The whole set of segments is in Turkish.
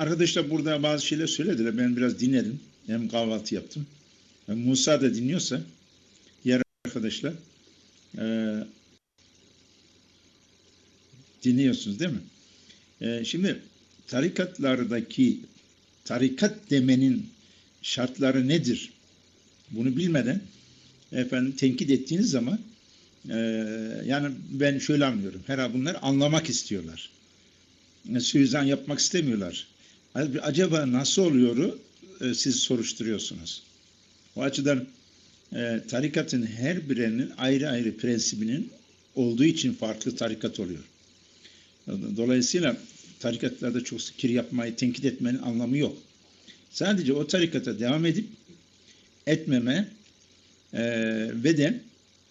arkadaşlar burada bazı şeyler söylediler. Ben biraz dinledim. Hem kahvaltı yaptım. Hem Musa da dinliyorsa diğer arkadaşlar eee, dinliyorsunuz değil mi? Eee, şimdi tarikatlardaki tarikat demenin şartları nedir? Bunu bilmeden efendim tenkit ettiğiniz zaman eee, yani ben şöyle anlıyorum. Herhalde bunlar anlamak istiyorlar. E, Suizan yapmak istemiyorlar. Acaba nasıl oluyoru e, siz soruşturuyorsunuz. O açıdan e, tarikatın her birinin ayrı ayrı prensibinin olduğu için farklı tarikat oluyor. Dolayısıyla tarikatlarda çok zikir yapmayı tenkit etmenin anlamı yok. Sadece o tarikata devam edip etmeme e, ve de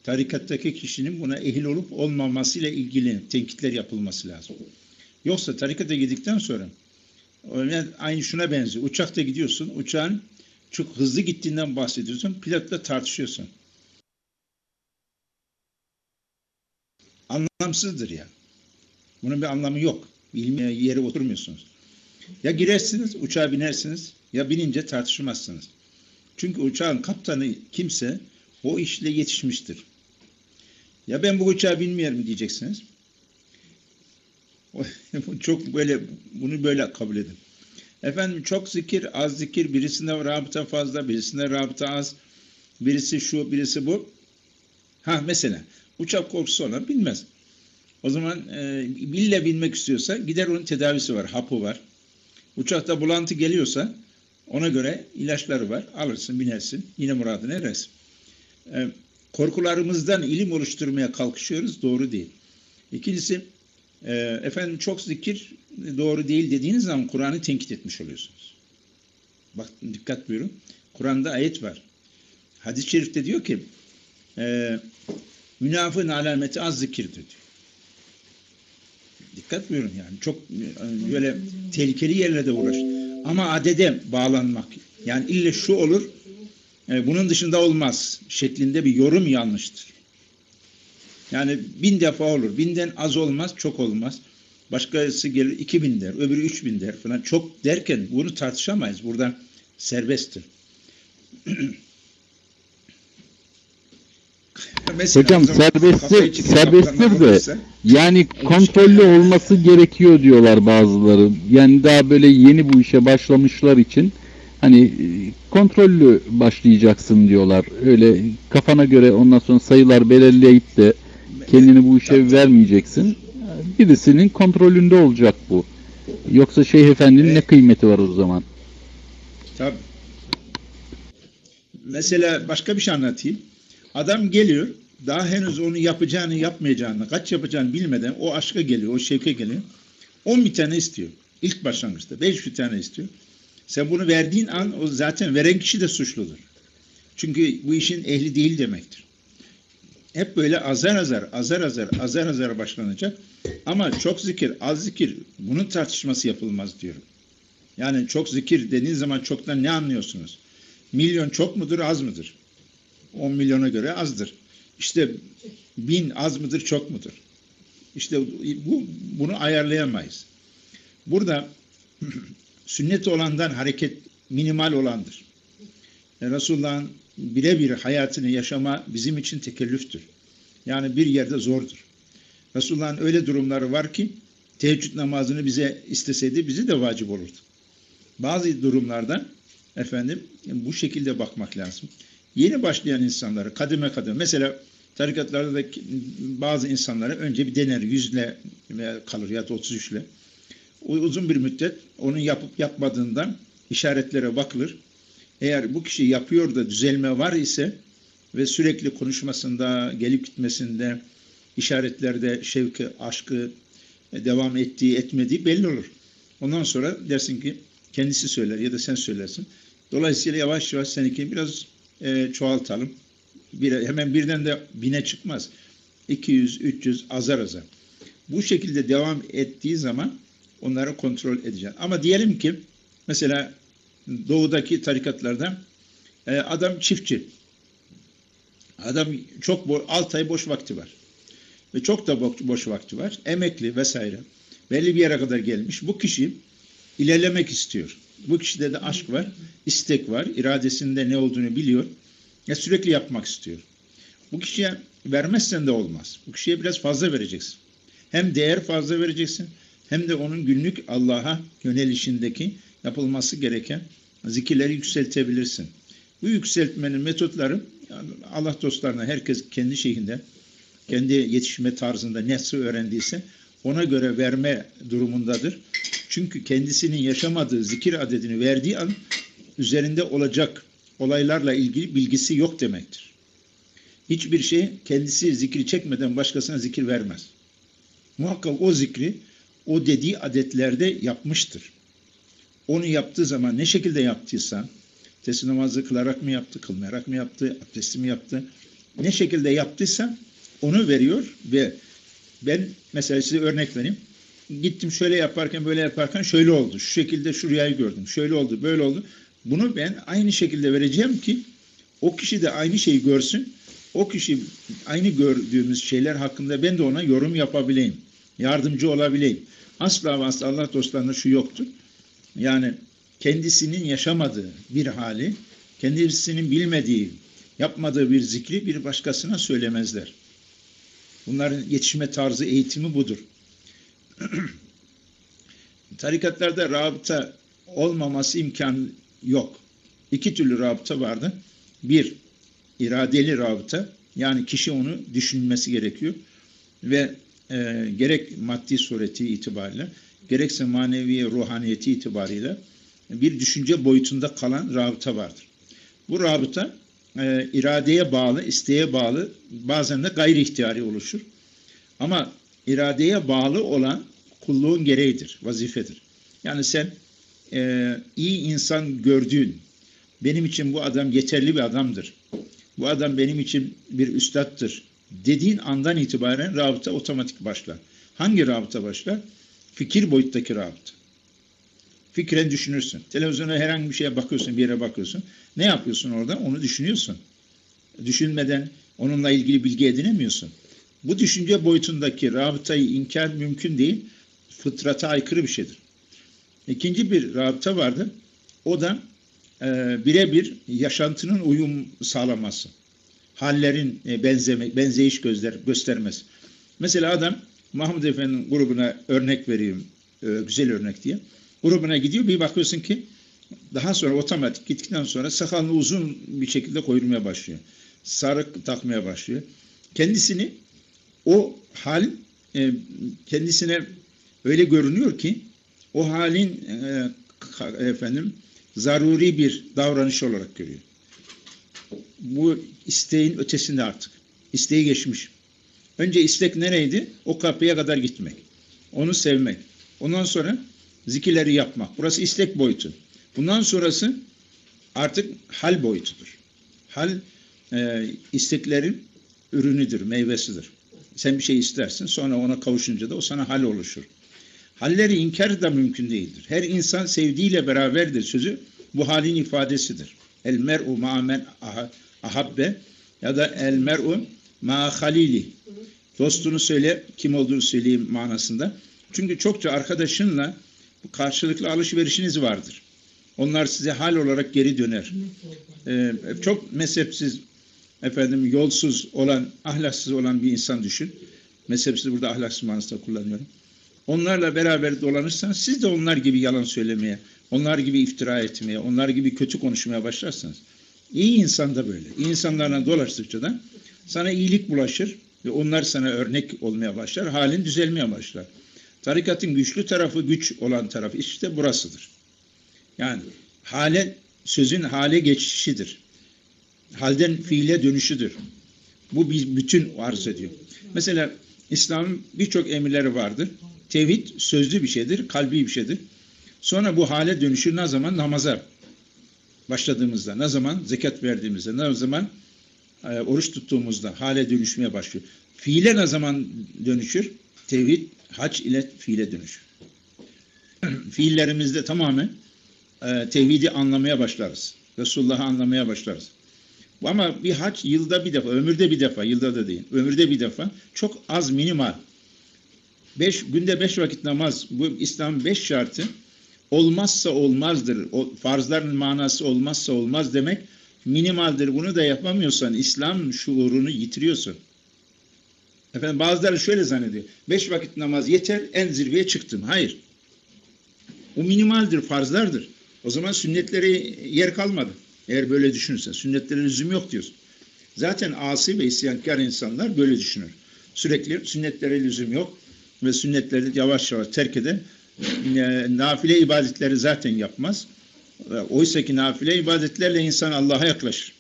tarikattaki kişinin buna ehil olup olmamasıyla ilgili tenkitler yapılması lazım. Yoksa tarikata gidikten sonra aynı şuna benziyor. Uçakta gidiyorsun. Uçağın çok hızlı gittiğinden bahsediyorsun. Pilotla tartışıyorsun. Anlamsızdır ya. Bunun bir anlamı yok. İlmi yere oturmuyorsunuz. Ya girersiniz, uçağa binersiniz ya binince tartışmazsınız. Çünkü uçağın kaptanı kimse o işle yetişmiştir. Ya ben bu uçağa binmiyorum diyeceksiniz. çok böyle bunu böyle kabul edin. Efendim çok zikir, az zikir, birisinde rabıta fazla, birisinde rabıta az, birisi şu, birisi bu. Ha mesela uçak korkusu olan bilmez. O zaman e, bille binmek istiyorsa gider onun tedavisi var, hapı var. Uçakta bulantı geliyorsa ona göre ilaçları var. Alırsın, binersin. Yine muradına erersin. E, korkularımızdan ilim oluşturmaya kalkışıyoruz. Doğru değil. İkincisi e, efendim çok zikir doğru değil dediğiniz zaman Kur'an'ı tenkit etmiş oluyorsunuz. Bak dikkat buyurun. Kur'an'da ayet var. Hadis-i şerifte diyor ki e, münafığın alameti az zikirdir diyor. Dikkat buyurun yani. Çok e, böyle tehlikeli yerlerde uğraş. Ama adede bağlanmak. Yani ille şu olur e, bunun dışında olmaz şeklinde bir yorum yanlıştır. Yani bin defa olur. Binden az olmaz, çok olmaz. Başkası gelir iki bin der, öbürü üç bin der falan. Çok derken bunu tartışamayız. Burada serbesttir. Mesela Hocam serbesttir, serbesttir de yani kontrollü olması gerekiyor diyorlar bazıları. Yani daha böyle yeni bu işe başlamışlar için hani e, kontrollü başlayacaksın diyorlar. Öyle kafana göre ondan sonra sayılar belirleyip de kendini bu işe vermeyeceksin. Birisinin kontrolünde olacak bu. Yoksa Şeyh Efendi'nin ne kıymeti var o zaman? Tabii. Mesela başka bir şey anlatayım. Adam geliyor, daha henüz onu yapacağını yapmayacağını, kaç yapacağını bilmeden o aşka geliyor, o şevke geliyor. 10 bir tane istiyor. İlk başlangıçta 5 bir tane istiyor. Sen bunu verdiğin an o zaten veren kişi de suçludur. Çünkü bu işin ehli değil demektir. Hep böyle azar azar, azar azar, azar azar başlanacak. Ama çok zikir, az zikir bunun tartışması yapılmaz diyorum. Yani çok zikir dediğin zaman çoktan ne anlıyorsunuz? Milyon çok mudur, az mıdır? 10 milyona göre azdır. İşte bin az mıdır, çok mudur? İşte bu bunu ayarlayamayız. Burada sünnet olandan hareket minimal olandır. E, Resulullah'ın birebir hayatını yaşama bizim için tekellüftür. Yani bir yerde zordur. Resulullah'ın öyle durumları var ki teheccüd namazını bize isteseydi bizi de vacip olurdu. Bazı durumlarda efendim bu şekilde bakmak lazım. Yeni başlayan insanları kademe kademe mesela tarikatlarda da bazı insanları önce bir dener yüzle kalır ya da 33 ile. Uzun bir müddet onun yapıp yapmadığından işaretlere bakılır. Eğer bu kişi yapıyor da düzelme var ise ve sürekli konuşmasında, gelip gitmesinde, işaretlerde şevki, aşkı devam ettiği, etmediği belli olur. Ondan sonra dersin ki kendisi söyler ya da sen söylersin. Dolayısıyla yavaş yavaş seninki biraz e, çoğaltalım. Bir, hemen birden de bine çıkmaz. 200, 300 azar azar. Bu şekilde devam ettiği zaman onları kontrol edeceksin. Ama diyelim ki mesela doğudaki tarikatlarda e, adam çiftçi. Adam çok bo 6 ay boş vakti var. Ve çok da boş, boş vakti var. Emekli vesaire. Belli bir yere kadar gelmiş. Bu kişi ilerlemek istiyor. Bu kişide de aşk var, istek var, iradesinde ne olduğunu biliyor. Ya sürekli yapmak istiyor. Bu kişiye vermezsen de olmaz. Bu kişiye biraz fazla vereceksin. Hem değer fazla vereceksin hem de onun günlük Allah'a yönelişindeki yapılması gereken zikirleri yükseltebilirsin. Bu yükseltmenin metotları Allah dostlarına herkes kendi şeyinde, kendi yetişme tarzında nasıl öğrendiyse ona göre verme durumundadır. Çünkü kendisinin yaşamadığı zikir adedini verdiği an üzerinde olacak olaylarla ilgili bilgisi yok demektir. Hiçbir şey kendisi zikri çekmeden başkasına zikir vermez. Muhakkak o zikri o dediği adetlerde yapmıştır. Onu yaptığı zaman ne şekilde yaptıysa, tesi namazı kılarak mı yaptı, kılmayarak mı yaptı, abdesti mi yaptı, ne şekilde yaptıysa onu veriyor ve ben mesela size örnek vereyim. Gittim şöyle yaparken böyle yaparken şöyle oldu. Şu şekilde şu gördüm. Şöyle oldu, böyle oldu. Bunu ben aynı şekilde vereceğim ki o kişi de aynı şeyi görsün. O kişi aynı gördüğümüz şeyler hakkında ben de ona yorum yapabileyim. Yardımcı olabileyim. Asla ve asla Allah dostlarında şu yoktur. Yani kendisinin yaşamadığı bir hali, kendisinin bilmediği, yapmadığı bir zikri bir başkasına söylemezler. Bunların yetişme tarzı, eğitimi budur. Tarikatlarda rabıta olmaması imkan yok. İki türlü rabıta vardı. Bir, iradeli rabıta. Yani kişi onu düşünmesi gerekiyor. Ve e, gerek maddi sureti itibariyle, gerekse manevi ruhaniyeti itibariyle bir düşünce boyutunda kalan rabıta vardır. Bu rabıta e, iradeye bağlı, isteğe bağlı, bazen de gayri ihtiyari oluşur. Ama iradeye bağlı olan kulluğun gereğidir, vazifedir. Yani sen e, iyi insan gördüğün, benim için bu adam yeterli bir adamdır, bu adam benim için bir üstattır dediğin andan itibaren rabıta otomatik başlar. Hangi rabıta başlar? Fikir boyuttaki rabıta. Fikren düşünürsün. Televizyona herhangi bir şeye bakıyorsun, bir yere bakıyorsun. Ne yapıyorsun orada? Onu düşünüyorsun. Düşünmeden onunla ilgili bilgi edinemiyorsun. Bu düşünce boyutundaki rabıtayı inkar mümkün değil. Fıtrata aykırı bir şeydir. İkinci bir rabıta vardı. O da e, birebir yaşantının uyum sağlaması. Hallerin e, benzeme, benzeyiş gözler, göstermez. Mesela adam Mahmud Efendi'nin grubuna örnek vereyim, e, güzel örnek diye. Grubuna gidiyor bir bakıyorsun ki daha sonra otomatik gittikten sonra sakalını uzun bir şekilde koyulmaya başlıyor. Sarık takmaya başlıyor. Kendisini o hal e, kendisine öyle görünüyor ki o halin efendim zaruri bir davranış olarak görüyor. Bu isteğin ötesinde artık. İsteği geçmiş. Önce istek nereydi? O kapıya kadar gitmek. Onu sevmek. Ondan sonra zikirleri yapmak. Burası istek boyutu. Bundan sonrası artık hal boyutudur. Hal e, isteklerin ürünüdür, meyvesidir. Sen bir şey istersin, sonra ona kavuşunca da o sana hal oluşur. Halleri inkar da mümkün değildir. Her insan sevdiğiyle beraberdir sözü bu halin ifadesidir. El mer'u ma'amen ahabbe ya da el mer'u ma halili. Dostunu söyle, kim olduğunu söyleyeyim manasında. Çünkü çokça arkadaşınla karşılıklı alışverişiniz vardır. Onlar size hal olarak geri döner. Ee, çok mezhepsiz, efendim yolsuz olan, ahlaksız olan bir insan düşün. Mezhepsiz burada ahlaksız manasında kullanıyorum. Onlarla beraber dolanırsanız siz de onlar gibi yalan söylemeye, onlar gibi iftira etmeye, onlar gibi kötü konuşmaya başlarsanız. İyi insan da böyle. İyi insanlarla dolaştıkça da sana iyilik bulaşır ve onlar sana örnek olmaya başlar. Halin düzelmeye başlar. Tarikatın güçlü tarafı, güç olan tarafı işte burasıdır. Yani hale, sözün hale geçişidir. Halden fiile dönüşüdür. Bu bir bütün arz ediyor. Mesela İslam'ın birçok emirleri vardır. Tevhid sözlü bir şeydir, kalbi bir şeydir. Sonra bu hale dönüşür ne zaman? Namaza başladığımızda, ne zaman? Zekat verdiğimizde, ne zaman? E, oruç tuttuğumuzda hale dönüşmeye başlıyor. Fiile ne zaman dönüşür? Tevhid, hac ile fiile dönüşür. Fiillerimizde tamamen e, tevhidi anlamaya başlarız. Resulullah'ı anlamaya başlarız. Ama bir hac yılda bir defa, ömürde bir defa, yılda da değil, ömürde bir defa çok az minimal. Beş, günde beş vakit namaz, bu İslam beş şartı olmazsa olmazdır. O farzların manası olmazsa olmaz demek minimaldir. Bunu da yapamıyorsan İslam şuurunu yitiriyorsun. Efendim bazıları şöyle zannediyor. Beş vakit namaz yeter en zirveye çıktım. Hayır. O minimaldir, farzlardır. O zaman sünnetlere yer kalmadı. Eğer böyle düşünürsen. Sünnetlere lüzum yok diyorsun. Zaten asi ve isyankar insanlar böyle düşünür. Sürekli sünnetlere lüzum yok ve sünnetleri yavaş yavaş terk eder. E, nafile ibadetleri zaten yapmaz. Oysa ki nafile ibadetlerle insan Allah'a yaklaşır.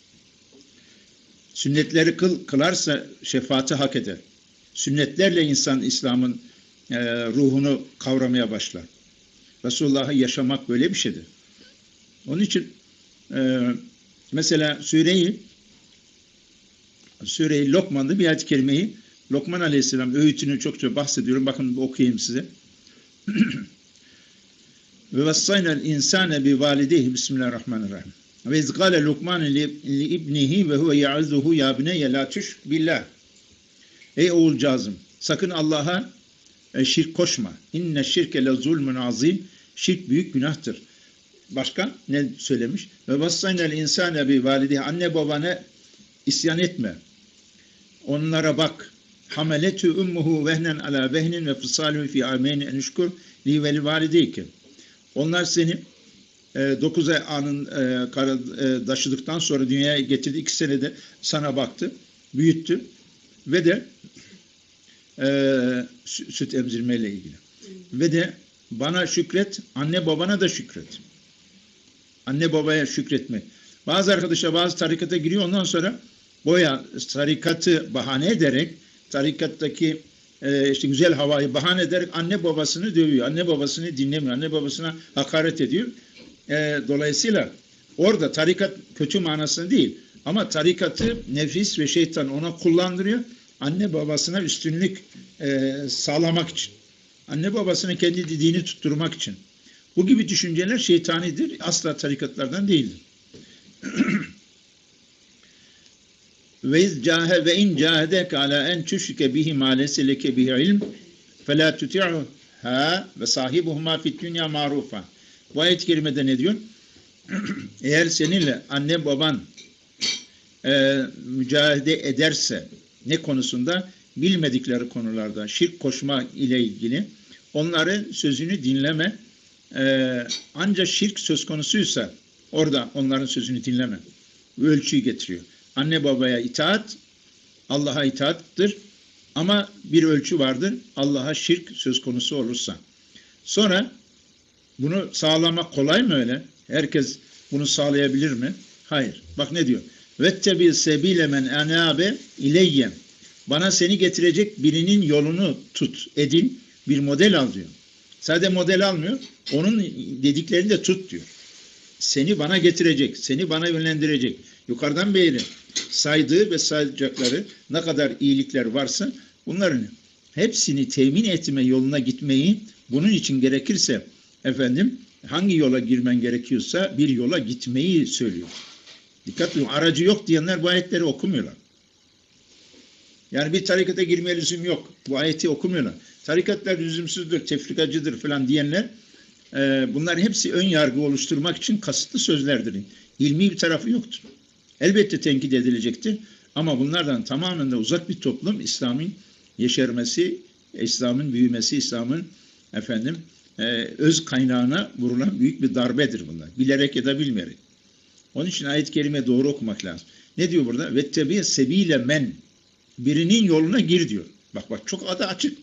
Sünnetleri kıl, kılarsa şefaati hak eder. Sünnetlerle insan İslam'ın e, ruhunu kavramaya başlar. Resulullah'ı yaşamak böyle bir şeydir. Onun için e, mesela Süreyi Süre-i Lokman'da bir ayet-i kerimeyi Lokman Aleyhisselam öğütünü çokça bahsediyorum. Bakın okuyayım size. Ve vessaynel insane bi validehi Bismillahirrahmanirrahim. Ve izgale Lokman li ibnihi ve huve ya'azuhu ya bineyye la billah. Ey oğulcağızım sakın Allah'a e, şirk koşma. İnne şirke le zulmün. Şirk büyük günahtır. Başka ne söylemiş? Ve vassaynel insane bi validehi. Anne babana isyan etme. Onlara bak. Hameletü ummuhu vehnen ala vehnin ve fısalü fi ameyni enüşkur li veli valideyke. Onlar seni e, 9 ay anın e, kara, e, taşıdıktan sonra dünyaya getirdi. 2 senede sana baktı, büyüttü ve de e, süt emzirmeyle ilgili. Ve de bana şükret, anne babana da şükret. Anne babaya şükretmek. Bazı arkadaşlar bazı tarikata giriyor ondan sonra boya tarikatı bahane ederek tarikattaki e, işte güzel havayı bahane ederek anne babasını dövüyor. Anne babasını dinlemiyor. Anne babasına hakaret ediyor. E, dolayısıyla orada tarikat kötü manasında değil. Ama tarikatı nefis ve şeytan ona kullandırıyor. Anne babasına üstünlük e, sağlamak için. Anne babasına kendi dediğini tutturmak için. Bu gibi düşünceler şeytanidir. Asla tarikatlardan değildir. ve iz cahe ve in cahedek ala en tüşrike bihi ma leyse leke bihi ilm fela tuti'ha ve sahibuhuma fid dünya marufa. Bu ayet-i kerimede ne diyor? Eğer seninle anne baban e, mücadele ederse ne konusunda? Bilmedikleri konularda şirk koşma ile ilgili onların sözünü dinleme e, ancak şirk söz konusuysa orada onların sözünü dinleme. Ölçüyü getiriyor. Anne babaya itaat Allah'a itaattır. Ama bir ölçü vardır. Allah'a şirk söz konusu olursa. Sonra bunu sağlamak kolay mı öyle? Herkes bunu sağlayabilir mi? Hayır. Bak ne diyor? Vettebi sebile men enabe ileyye. Bana seni getirecek birinin yolunu tut, edin, bir model al diyor. Sadece model almıyor, onun dediklerini de tut diyor. Seni bana getirecek, seni bana yönlendirecek. Yukarıdan beri saydığı ve sayacakları ne kadar iyilikler varsa bunların hepsini temin etme yoluna gitmeyi bunun için gerekirse efendim hangi yola girmen gerekiyorsa bir yola gitmeyi söylüyor. Dikkat edin aracı yok diyenler bu ayetleri okumuyorlar. Yani bir tarikata girmeye lüzum yok. Bu ayeti okumuyorlar. Tarikatlar lüzumsuzdur, tefrikacıdır falan diyenler e, bunlar hepsi ön yargı oluşturmak için kasıtlı sözlerdir. İlmi bir tarafı yoktur. Elbette tenkit edilecektir. Ama bunlardan tamamen de uzak bir toplum İslam'ın yeşermesi, İslam'ın büyümesi, İslam'ın efendim e, öz kaynağına vurulan büyük bir darbedir bunlar. Bilerek ya da bilmeyerek. Onun için ayet-i kerime doğru okumak lazım. Ne diyor burada? Vettebiye sebile men. Birinin yoluna gir diyor. Bak bak çok adı açık.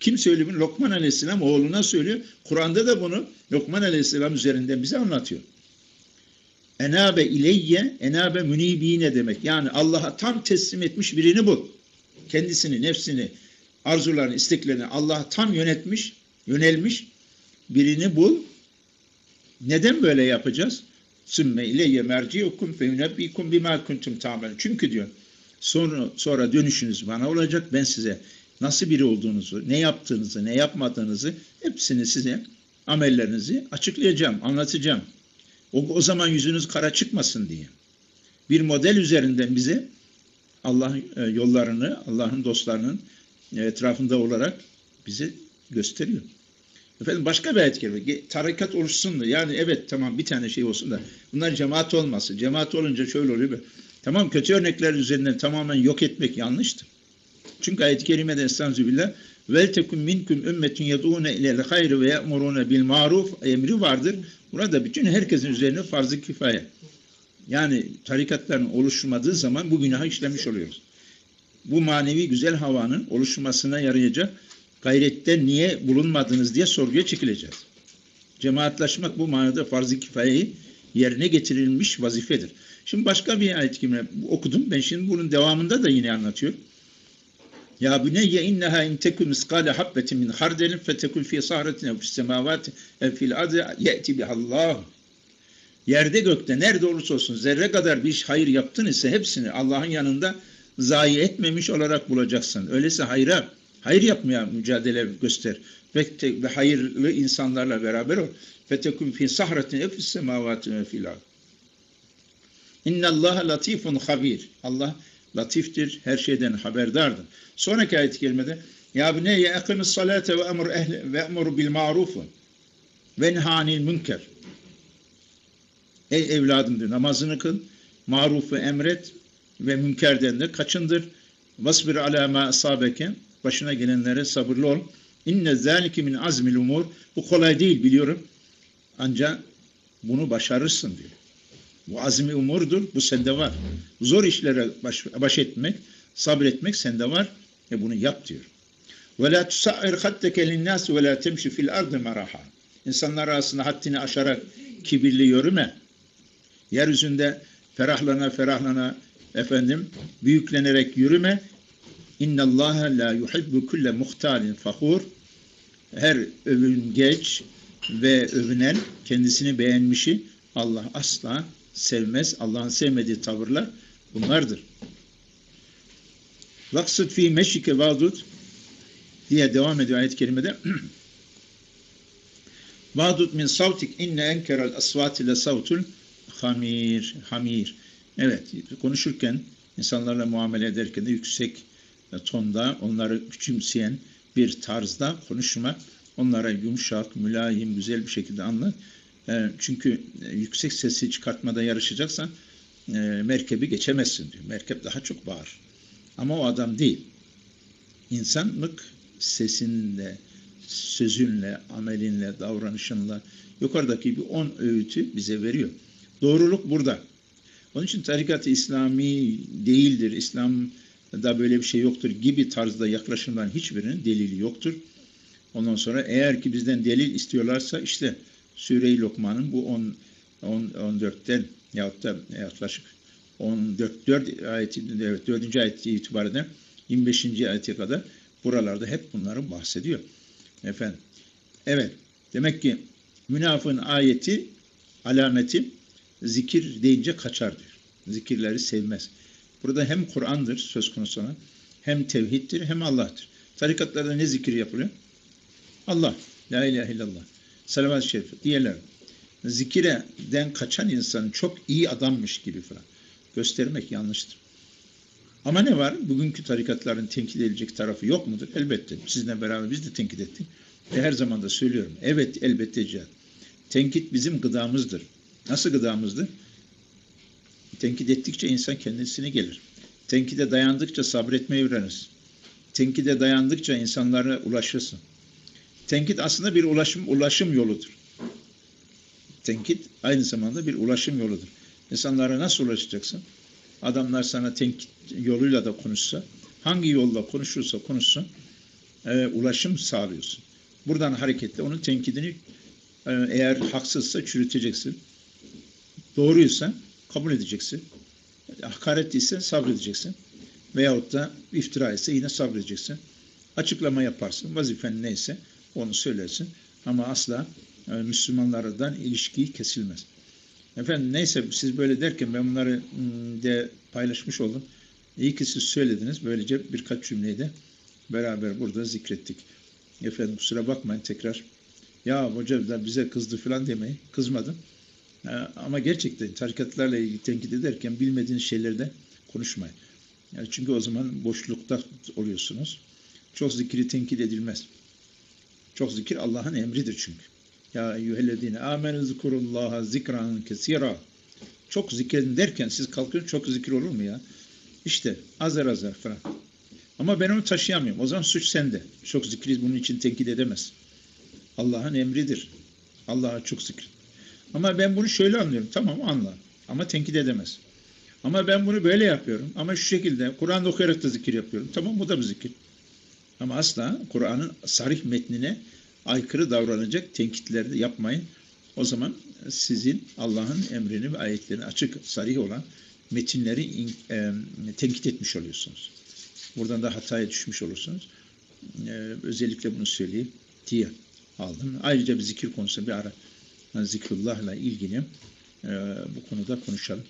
Kim söylüyor bunu? Lokman Aleyhisselam oğluna söylüyor. Kur'an'da da bunu Lokman Aleyhisselam üzerinden bize anlatıyor. Enabe ileyye, enabe münibine demek. Yani Allah'a tam teslim etmiş birini bul. Kendisini, nefsini, arzularını, isteklerini Allah'a tam yönetmiş, yönelmiş birini bul. Neden böyle yapacağız? Sümme ileyye merciukum fe yunebbikum bima kuntum ta'malun. Çünkü diyor sonra, sonra dönüşünüz bana olacak. Ben size nasıl biri olduğunuzu, ne yaptığınızı, ne yapmadığınızı hepsini size amellerinizi açıklayacağım, anlatacağım. O, o zaman yüzünüz kara çıkmasın diye. Bir model üzerinden bize Allah e, yollarını, Allah'ın dostlarının e, etrafında olarak bize gösteriyor. Efendim başka bir ayet geliyor. Tarikat oluşsun da yani evet tamam bir tane şey olsun da bunlar cemaat olmasın. Cemaat olunca şöyle oluyor. Tamam kötü örnekler üzerinden tamamen yok etmek yanlıştır. Çünkü ayet-i kerimede estağfirullah vel tekum minkum ümmetun yed'une ilel hayri ve ye'murune bil maruf emri vardır. Burada bütün herkesin üzerine farz-ı kifaye. Yani tarikatların oluşmadığı zaman bu günahı işlemiş oluyoruz. Bu manevi güzel havanın oluşmasına yarayacak gayrette niye bulunmadınız diye sorguya çekileceğiz. Cemaatlaşmak bu manada farz-ı kifayeyi yerine getirilmiş vazifedir. Şimdi başka bir ayet kimle okudum. Ben şimdi bunun devamında da yine anlatıyor. Ya buneyye inneha in tekun miskale habbetin min hardelin fetekun fi sahretin ev semavati ev fil ardı ye'ti bihallah. Yerde gökte nerede olursa olsun zerre kadar bir hayır yaptın ise hepsini Allah'ın yanında zayi etmemiş olarak bulacaksın. Öyleyse hayra, hayır yapmaya mücadele göster. Ve, ve hayırlı insanlarla beraber ol. Fetekun fi sahretin ev semavati ev fil ardı. İnna Allah latifun habir. Allah latiftir, her şeyden haberdardır. Sonraki ayet-i kerimede Ya buneyye ekimis salate ve emur ehli ve emur bil ma'rufu ve nhanil münker. Ey evladım diyor, namazını kıl, marufu emret ve münkerden de kaçındır. Vasbir ala ma asabeke. Başına gelenlere sabırlı ol. İnne zâlike min azmil umur. Bu kolay değil biliyorum. Ancak bunu başarırsın diyor. Bu azmi umurdur. Bu sende var. Zor işlere baş, baş etmek, sabretmek sende var. E bunu yap diyor. Tusair hatteke linnâs ve la temşi fil ardı meraha. İnsanlar arasında haddini aşarak kibirli yürüme. Yeryüzünde ferahlana ferahlana efendim büyüklenerek yürüme. İnna Allah la yuhibbu kulle muhtalin fakhur. Her övüngeç ve övünen kendisini beğenmişi Allah asla sevmez. Allah'ın sevmediği tavırlar bunlardır. Vaksıt fi meşike vadud diye devam ediyor ayet-i kerimede. vadud min savtik inne enkerel asvati le savtul hamir. Hamir. Evet, konuşurken insanlarla muamele ederken de yüksek tonda onları küçümseyen bir tarzda konuşmak, onlara yumuşak, mülayim, güzel bir şekilde anlat. Çünkü yüksek sesi çıkartmada yarışacaksan merkebi geçemezsin diyor. Merkep daha çok bağır. Ama o adam değil. İnsanlık sesinle, sözünle, amelinle, davranışınla yukarıdaki bir on öğütü bize veriyor. Doğruluk burada. Onun için tarikat-ı İslami değildir, İslam'da böyle bir şey yoktur gibi tarzda yaklaşımdan hiçbirinin delili yoktur. Ondan sonra eğer ki bizden delil istiyorlarsa işte Süre-i Lokman'ın bu 10, 10 14'ten yahut da yaklaşık 14 4 ayeti evet 4. ayet itibariyle 25. ayete kadar buralarda hep bunları bahsediyor. Efendim. Evet. Demek ki münafığın ayeti alameti zikir deyince kaçar diyor. Zikirleri sevmez. Burada hem Kur'an'dır söz konusu olan hem tevhiddir hem Allah'tır. Tarikatlarda ne zikir yapılıyor? Allah. La ilahe illallah. Salavat-ı şerif. Diğerler. Zikirden kaçan insan çok iyi adammış gibi falan. Göstermek yanlıştır. Ama ne var? Bugünkü tarikatların tenkit edilecek tarafı yok mudur? Elbette. Sizinle beraber biz de tenkit ettik. Ve her zaman da söylüyorum. Evet elbette cihat. Tenkit bizim gıdamızdır. Nasıl gıdamızdır? Tenkit ettikçe insan kendisine gelir. Tenkide dayandıkça sabretmeyi öğrenirsin. Tenkide dayandıkça insanlara ulaşırsın. Tenkit aslında bir ulaşım ulaşım yoludur. Tenkit aynı zamanda bir ulaşım yoludur. İnsanlara nasıl ulaşacaksın? Adamlar sana tenkit yoluyla da konuşsa, hangi yolla konuşursa konuşsun, e, ulaşım sağlıyorsun. Buradan hareketle onun tenkidini e, eğer haksızsa çürüteceksin. Doğruysa kabul edeceksin. Hakaret ise sabredeceksin. Veyahut da iftira ise yine sabredeceksin. Açıklama yaparsın. Vazifen neyse onu söylersin. Ama asla e, Müslümanlardan ilişkiyi kesilmez. Efendim neyse siz böyle derken ben bunları de paylaşmış oldum. İyi ki siz söylediniz. Böylece birkaç cümleyi de beraber burada zikrettik. Efendim kusura bakmayın tekrar. Ya hoca da bize kızdı falan demeyin. Kızmadım. Ama gerçekten tarikatlarla ilgili tenkit ederken bilmediğiniz şeylerde konuşmayın. Yani çünkü o zaman boşlukta oluyorsunuz. Çok zikri tenkit edilmez. Çok zikir Allah'ın emridir çünkü. Ya eyyühellezine amenü zikurullaha zikran kesira. Çok zikredin derken siz kalkıyorsunuz çok zikir olur mu ya? İşte azar azar falan. Ama ben onu taşıyamıyorum. O zaman suç sende. Çok zikri bunun için tenkit edemez. Allah'ın emridir. Allah'a çok zikir. Ama ben bunu şöyle anlıyorum. Tamam anla. Ama tenkit edemez. Ama ben bunu böyle yapıyorum. Ama şu şekilde Kur'an okuyarak da zikir yapıyorum. Tamam bu da bir zikir. Ama asla Kur'an'ın sarih metnine aykırı davranacak tenkitleri de yapmayın. O zaman sizin Allah'ın emrini ve ayetlerini açık, sarih olan metinleri in- e, tenkit etmiş oluyorsunuz. Buradan da hataya düşmüş olursunuz. E, özellikle bunu söyleyeyim diye aldım. Ayrıca bir zikir konusu bir ara e, zikrullahla ilgili e, bu konuda konuşalım.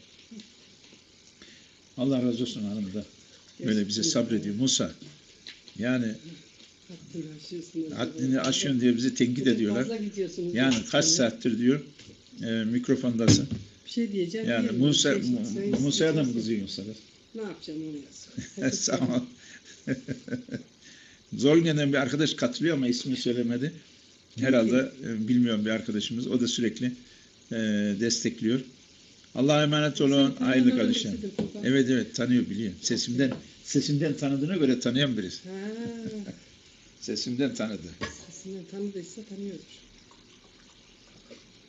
Allah razı olsun hanım da böyle bize sabrediyor. Musa yani Haddini aşıyorsun diye bizi tenkit ediyorlar. Yani kaç saattir diyor e, mikrofondasın. Bir şey diyeceğim. Yani. Musa, şey- Musa'ya da mı kızıyorsun Sadat? Ne yapacağım onu yaz. Sağ ol. Zorgen'den bir arkadaş katılıyor ama ismini söylemedi. Herhalde e, bilmiyorum bir arkadaşımız. O da sürekli e, destekliyor. Allah'a emanet olun. Sıdık Baba? Evet evet tanıyor biliyor. Sesimden sesimden tanıdığına göre tanıyan birisi. Ha, Sesimden tanıdı. sesinden tanıdıysa tanıyordur.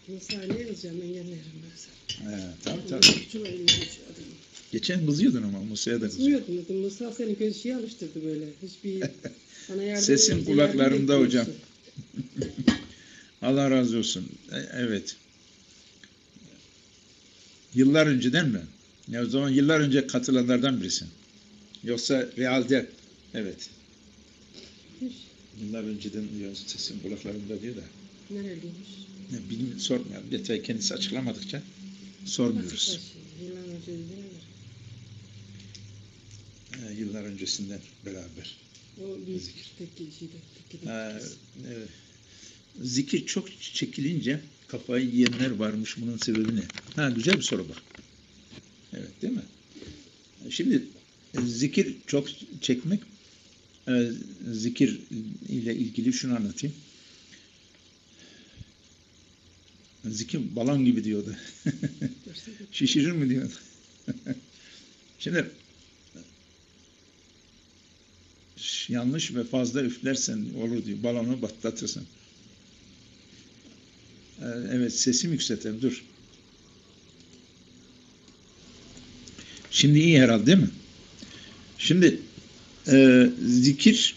Musa ne yazacağım engellerim ben sana. He, tamam tamam. Çok elini geçiyor adamı. Geçen kızıyordun ama Musa'ya da kızıyordun. Kızmıyordum. Musa seni göz şeye alıştırdı böyle. Hiçbir bana yardım Sesin bize kulaklarımda hocam. Allah razı olsun. E, Evet. Yıllar önceden mi? Ya o zaman yıllar önce katılanlardan birisin. Yoksa realde evet. Yıllar önceden diyor sesim kulaklarımda diyor da. Nereliymiş? Ne bilmiyorum sormuyorum. Detay kendisi açıklamadıkça sormuyoruz. Yıllar önce dediler ya. E, yıllar öncesinden beraber. O bir Zikir. tek şeyde. Tek E, evet. Zikir çok çekilince kafayı yiyenler varmış. Bunun sebebi ne? Ha güzel bir soru bak. Evet değil mi? Şimdi zikir çok çekmek e, zikir ile ilgili şunu anlatayım. Zikir balon gibi diyordu. Şişirir mi diyordu. Şimdi yanlış ve fazla üflersen olur diyor. Balonu patlatırsın. Ee, Evet sesim yükseltelim. Dur. Şimdi iyi herhalde değil mi? Şimdi e, zikir